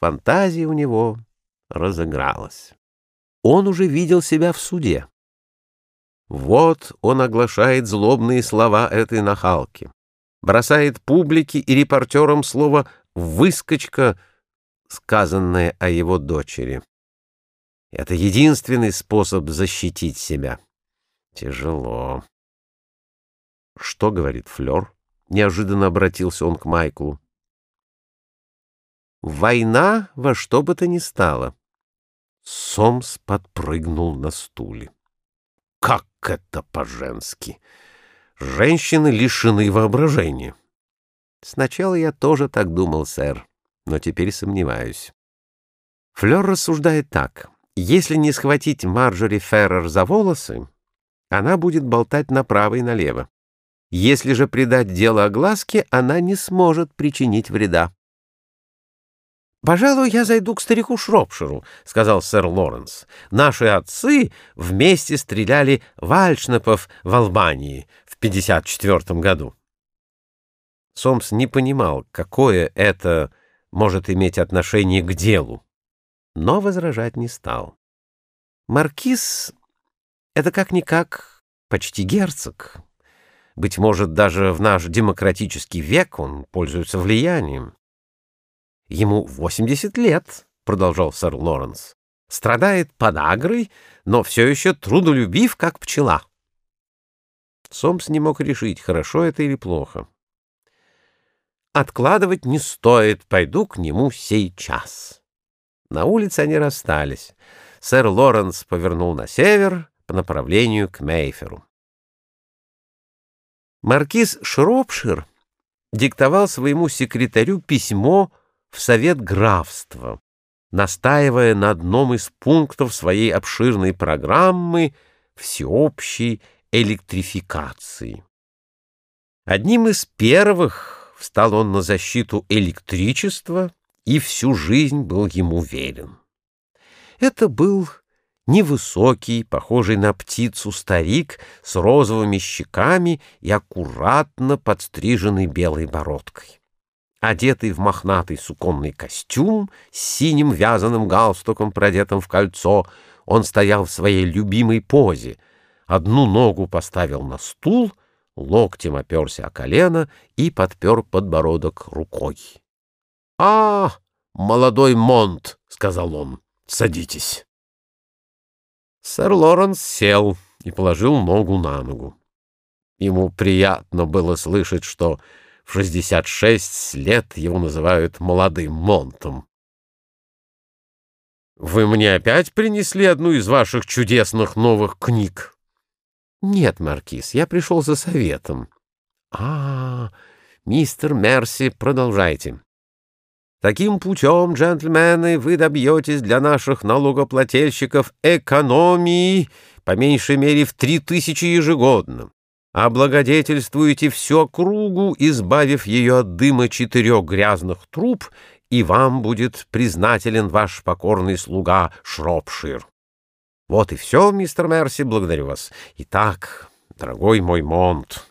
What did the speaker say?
Фантазия у него разыгралась. Он уже видел себя в суде. Вот он оглашает злобные слова этой нахалки, бросает публике и репортерам слово «выскочка», сказанное о его дочери. Это единственный способ защитить себя. Тяжело. Что говорит Флёр? Неожиданно обратился он к Майклу. Война во что бы то ни стало. Сомс подпрыгнул на стуле. Как это по-женски! Женщины лишены воображения. Сначала я тоже так думал, сэр, но теперь сомневаюсь. Флёр рассуждает так. Если не схватить Марджори Феррер за волосы, она будет болтать направо и налево. Если же придать дело огласке, она не сможет причинить вреда. «Пожалуй, я зайду к старику Шропширу», — сказал сэр Лоренс. «Наши отцы вместе стреляли вальшнепов в Албании в 54 году». Сомс не понимал, какое это может иметь отношение к делу, но возражать не стал. Маркиз — это как-никак почти герцог. Быть может, даже в наш демократический век он пользуется влиянием. Ему 80 лет, — продолжал сэр Лоренс. Страдает подагрой, но все еще трудолюбив, как пчела. Сомс не мог решить, хорошо это или плохо. Откладывать не стоит, пойду к нему сейчас. На улице они расстались. Сэр Лоренс повернул на север по направлению к Мейферу. Маркиз Шропшир диктовал своему секретарю письмо в Совет графства, настаивая на одном из пунктов своей обширной программы всеобщей электрификации. Одним из первых встал он на защиту электричества и всю жизнь был ему верен. Это был невысокий, похожий на птицу старик с розовыми щеками и аккуратно подстриженной белой бородкой. Одетый в мохнатый суконный костюм с синим вязаным галстуком, продетым в кольцо, он стоял в своей любимой позе. Одну ногу поставил на стул, локтем оперся о колено и подпер подбородок рукой. — А, молодой Монт, — сказал он, — садитесь. Сэр Лоренс сел и положил ногу на ногу. Ему приятно было слышать, что в 66 лет его называют молодым Монтом. «Вы мне опять принесли одну из ваших чудесных новых книг?» «Нет, Маркиз, я пришел за советом». «А, мистер Мерси, продолжайте». Таким путем, джентльмены, вы добьетесь для наших налогоплательщиков экономии по меньшей мере в три тысячи ежегодно облагодетельствуете всю округу, избавив ее от дыма четырех грязных труб, и вам будет признателен ваш покорный слуга Шропшир. Вот и все, мистер Мерси, благодарю вас. Итак, дорогой мой Монт,